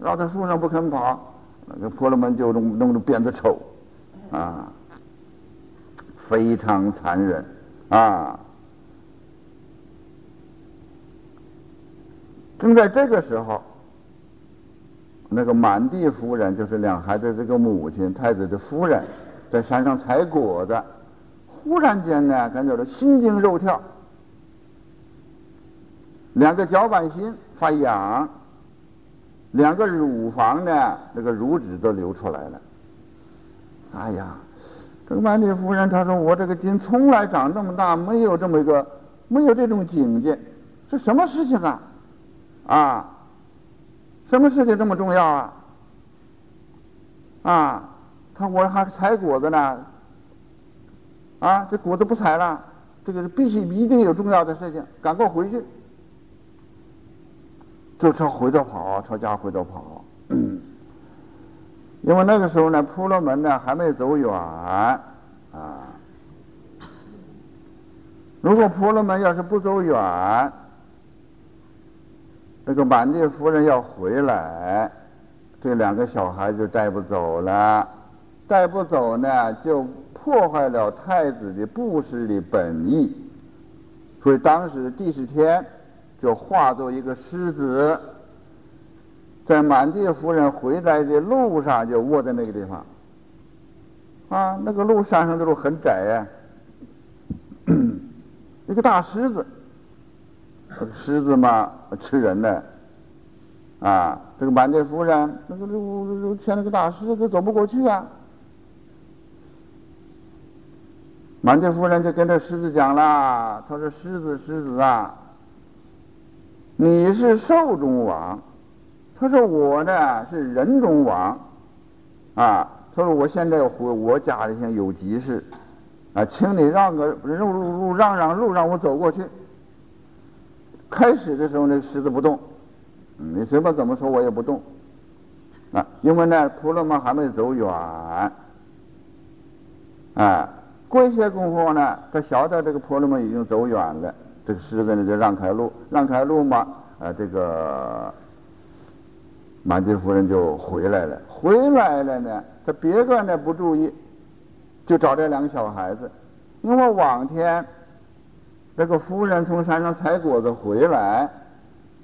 A: 绕在树上不肯跑，那个婆罗门就弄弄着鞭子抽，啊，非常残忍，啊。正在这个时候，那个满地夫人就是两孩子这个母亲太子的夫人，在山上采果子，忽然间呢，感觉到心惊肉跳，两个脚板心发痒，两个乳房呢，那个乳汁都流出来了。哎呀，这个满地夫人她说：“我这个筋从来长这么大，没有这么一个，没有这种境界，是什么事情啊？”啊，什么事情这么重要啊？啊，他我还采果子呢，啊，这果子不采了，这个必须一定有重要的事情，赶快回去，就朝回头跑，朝家回头跑。因为那个时候呢，婆罗门呢还没走远啊。如果婆罗门要是不走远，这个满地夫人要回来，这两个小孩就带不走了，带不走呢，就破坏了太子的布施的本意。所以当时第十天就化作一个狮子，在满地夫人回来的路上就卧在那个地方。啊，那个路山上的路很窄呀，一个大狮子，狮子嘛吃人的，啊，这个满地夫人那个路路牵了个大狮子走不过去啊。满地夫人就跟这狮子讲了，他说：“狮子，狮子啊，你是兽中王，他说我呢是人中王，啊，他说我现在回我家里现有急事，啊，请你让个路路路让让路让我走过去。开始的时候那个狮子不动，你随便怎么说我也不动，啊，因为呢婆罗门还没走远，啊。”过一些功夫呢，他晓得这个婆罗门已经走远了，这个狮子呢就让开路，让开路嘛，啊，这个满地夫人就回来了。回来了呢，他别个呢不注意，就找这两个小孩子，因为往天这个夫人从山上采果子回来，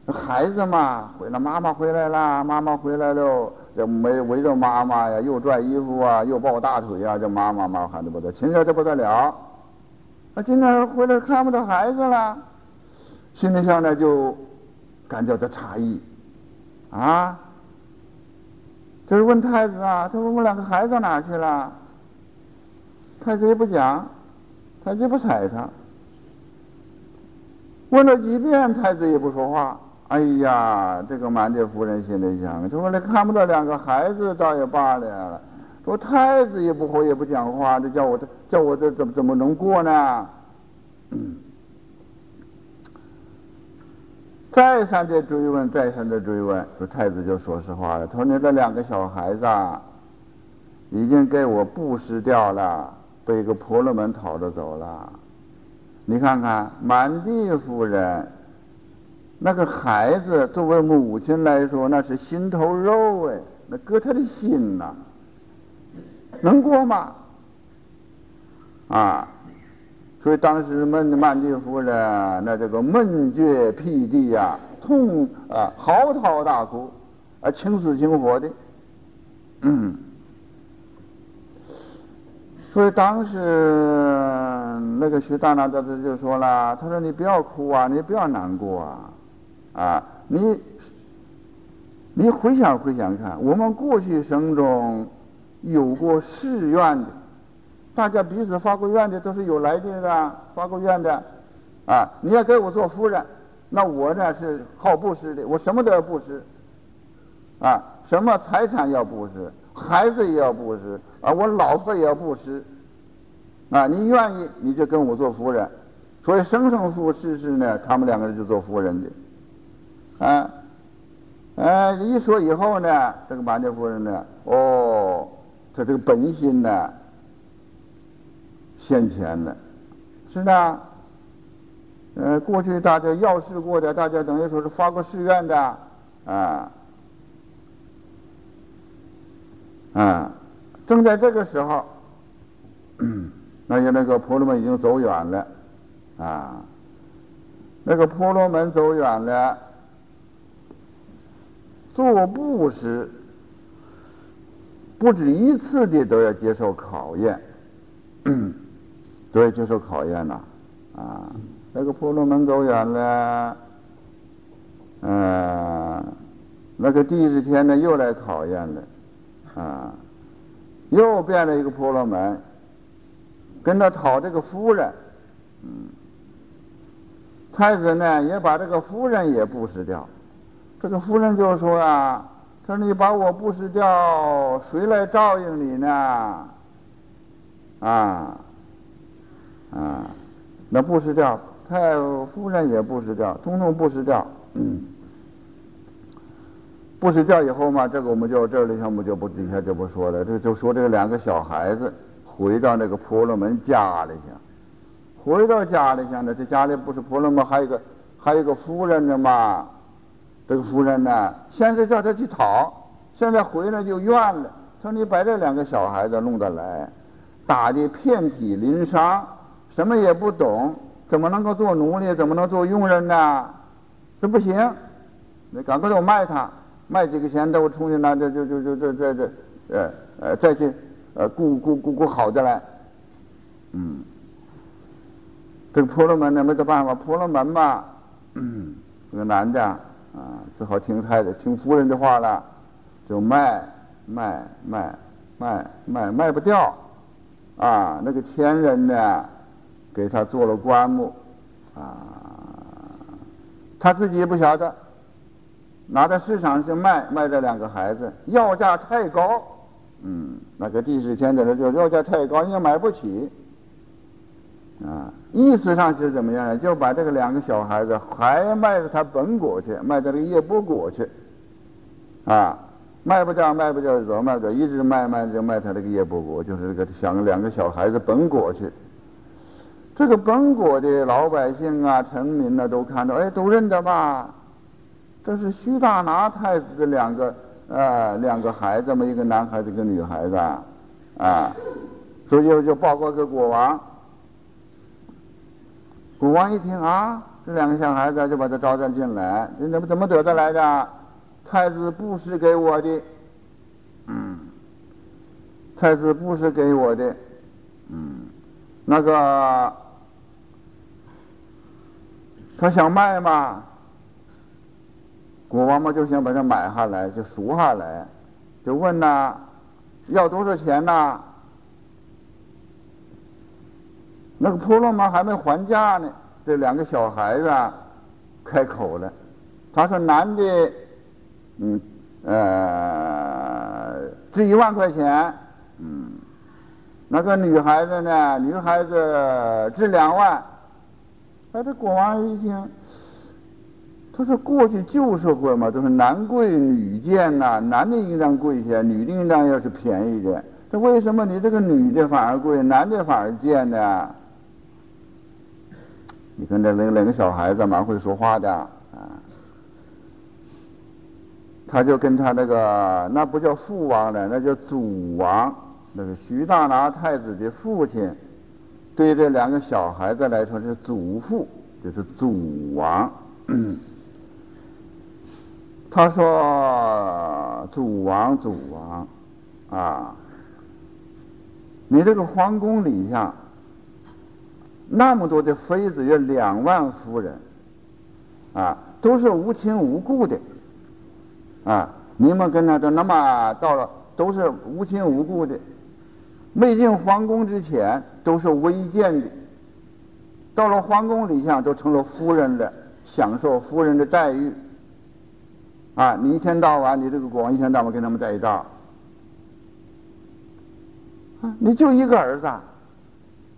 A: 孩子嘛回来，妈妈回来了，妈妈回来了。这没围着妈妈呀，又拽衣服啊，又抱大腿呀，这妈妈妈喊的不得，亲热的不得了。啊，今天回来看不到孩子了，心里上呢就感觉到诧异，啊，就是问太子啊，他问我两个孩子哪去了？太子也不讲，太子也不睬他，问了几遍，太子也不说话。哎呀，这个满地夫人心里想：说你看不到两个孩子倒也罢了，说太子也不活也不讲话，这叫我这叫我这怎么怎么能过呢？再三的追问，再三的追问，说太子就说实话了。他说：“你这两个小孩子啊，已经给我布施掉了，被一个婆罗门讨着走了。你看看满地夫人。”那个孩子作为母亲来说，那是心头肉哎，那割他的心呐，能过吗？啊，所以当时曼曼地夫人那这个闷绝涕地呀，痛啊，嚎啕大哭，啊，情死情活的，嗯。所以当时那个徐大拿大子就说了，他说你不要哭啊，你不要难过啊。啊，你你回想回想看，我们过去生中有过誓愿的，大家彼此发过愿的，都是有来电的，发过愿的。啊，你要给我做夫人，那我呢是好布施的，我什么都要布施。啊，什么财产要布施，孩子也要布施，啊，我老婆也要布施。啊，你愿意你就跟我做夫人，所以生生夫世世呢，他们两个人就做夫人的。啊，哎，一说以后呢，这个满家夫人呢，哦，他这个本心呢，现前了，是的，呃，过去大家要事过的，大家等于说是发过誓愿的，啊，啊，正在这个时候，那就那个婆罗门已经走远了，啊，那个婆罗门走远了。做布施，不止一次的都要接受考验，都要接受考验呐！啊，那个婆罗门走远了，嗯，那个第十天呢又来考验了，啊，又变了一个婆罗门，跟他讨这个夫人，嗯，太子呢也把这个夫人也布施掉。这个夫人就说啊：“说你把我布施掉，谁来照应你呢？啊啊，那布施掉，太夫人也布施掉，通通布施掉嗯。不睡觉以后嘛，这个我们就这里项目就不底下就不说了。这就说这两个小孩子回到那个婆罗门家里去，回到家里去呢，这家里不是婆罗门还有个还有个夫人呢嘛。”这个夫人呢，先是叫他去讨，现在回来就怨了，说你把这两个小孩子弄得来，打的遍体鳞伤，什么也不懂，怎么能够做奴隶？怎么能做佣人呢？这不行，你赶快给我卖他，卖几个钱，等我出去拿，这就就就这这这，呃呃，再去呃雇雇雇雇好的来，嗯。这个婆罗门呢没得办法，婆罗门嘛嗯，这个男的啊，只好听太太听夫人的话了，就卖卖卖卖卖卖不掉，啊，那个天人呢，给他做了棺木，啊，他自己也不晓得，拿到市场去卖，卖这两个孩子，要价太高，嗯，那个第十天的人就要价太高，人家买不起。啊，意思上是怎么样呢？就把这个两个小孩子还卖到他本国去，卖到这个叶波国去，啊，卖不掉，卖不掉，走卖不掉，一直卖卖就卖他这个叶波国，就是这个想两个小孩子本国去。这个本国的老百姓啊、臣民呢，都看到，哎，都认得吧？这是徐大拿太子的两个呃两个孩子嘛，一个男孩子，一个女孩子，啊，所以就就报告给国王。国王一听啊，这两个小孩子就把他招待进来。这怎么怎么得的来的？太子布施给我的。嗯，太子布施给我的。嗯，那个他想卖吗，国王嘛就想把它买下来，就赎下来，就问呐，要多少钱呐？那个婆罗门还没还价呢，这两个小孩子开口了，他说：“男的，嗯，呃，值一万块钱，嗯，那个女孩子呢？女孩子值两万。”哎，这国王一听，他说：“过去旧社会嘛，都是男贵女贱呐，男的应当贵些，女的应当要是便宜点。这为什么你这个女的反而贵，男的反而贱呢？”你看这两两个小孩子蛮会说话的啊，他就跟他那个那不叫父王了，那叫祖王，那个徐大拿太子的父亲，对这两个小孩子来说是祖父，就是祖王。他说：“祖王，祖王，啊，你这个皇宫里下。”那么多的妃子有两万夫人，啊，都是无亲无故的，啊，你们跟他都那么到了，都是无亲无故的，没进皇宫之前都是微贱的，到了皇宫里下都成了夫人了，享受夫人的待遇，啊，你一天到晚你这个国王一天到晚跟他们在一道，啊，你就一个儿子。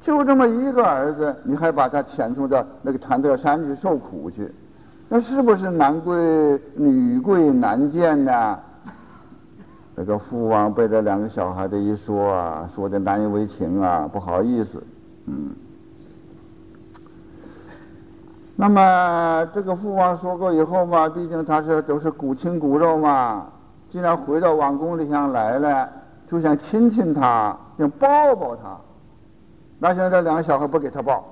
A: 就这么一个儿子，你还把他遣送到那个禅德山去受苦去，那是不是男贵女贵难见呢？那个父王被这两个小孩子一说啊，说的难以为情啊，不好意思，嗯。那么这个父王说过以后嘛，毕竟他是都是骨亲骨肉嘛，既然回到王宫里想来了，就想亲亲他，想抱抱他。那现在这两个小孩不给他抱，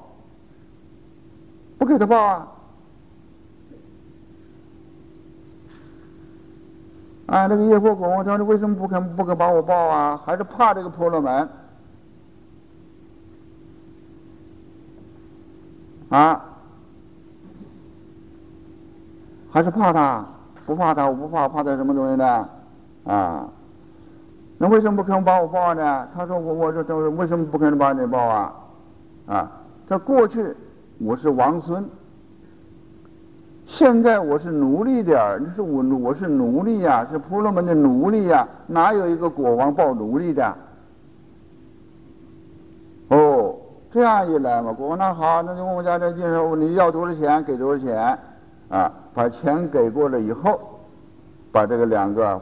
A: 不给他抱啊！啊，这个叶婆国王说：“为什么不肯不肯把我抱啊？还是怕这个婆罗门？啊？还是怕他？不怕他？我不怕，怕他什么东西呢？啊？”那为什么不肯把我抱呢？他说我我说他说为什么不肯把你抱啊？啊，他过去我是王孙，现在我是奴隶点儿，你说我我是奴隶呀，是婆罗门的奴隶呀，哪有一个国王抱奴隶的？哦，这样一来嘛，国王那好，那就问我家这介绍，你要多少钱给多少钱？啊，把钱给过了以后，把这个两个。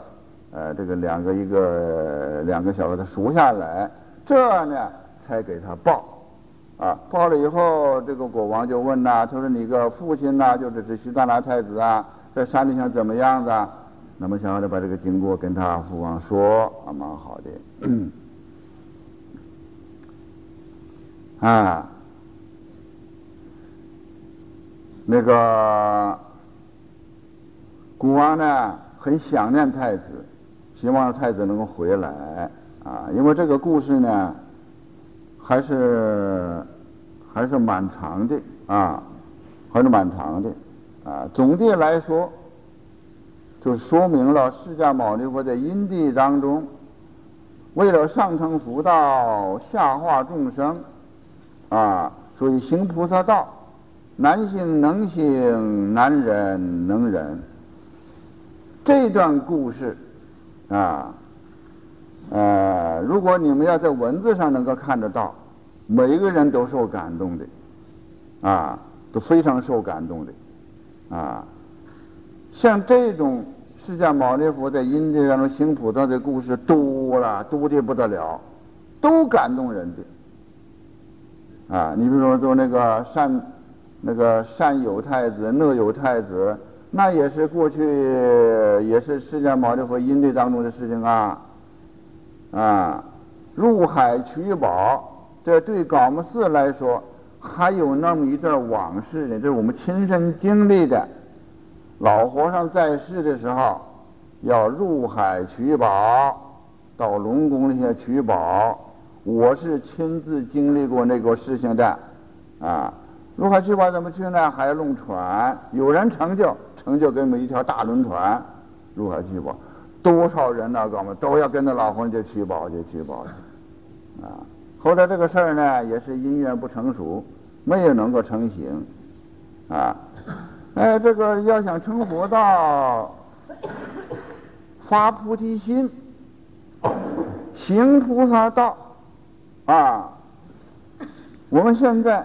A: 呃，这个两个一个两个小孩子赎下来，这呢才给他报，啊，报了以后，这个国王就问呐，他说你个父亲呐，就是这须大拿太子啊，在山里想怎么样子啊？那么小孩子把这个经过跟他父王说，啊，蛮好的，啊，那个国王呢很想念太子。希望太子能够回来啊！因为这个故事呢，还是还是蛮长的啊，还是蛮长的啊。总的来说，就说明了释迦牟尼佛在因地当中，为了上乘佛道，下化众生啊，所以行菩萨道，男性能行，难忍能忍。这段故事啊。呃，如果你们要在文字上能够看得到，每一个人都受感动的，啊，都非常受感动的，啊，像这种释迦牟尼佛在因地当中行菩萨的故事多了，多的不得了，都感动人的，啊，你比如说做那个善，那个善有太子、乐有太子，那也是过去也是释迦牟尼佛因地当中的事情啊。啊，入海取宝，这对高木寺来说还有那么一段往事呢。这是我们亲身经历的。老和尚在世的时候，要入海取宝，到龙宫里去取宝。我是亲自经历过那个事情的。啊，入海取宝怎么去呢？还要弄船。有人成就，成就给我们一条大轮船，入海取宝。多少人呢？哥们都要跟着老和尚去取宝去取宝去，啊！后来这个事儿呢，也是因缘不成熟，没有能够成型，啊！哎，这个要想成佛道，发菩提心，行菩萨道，啊！我们现在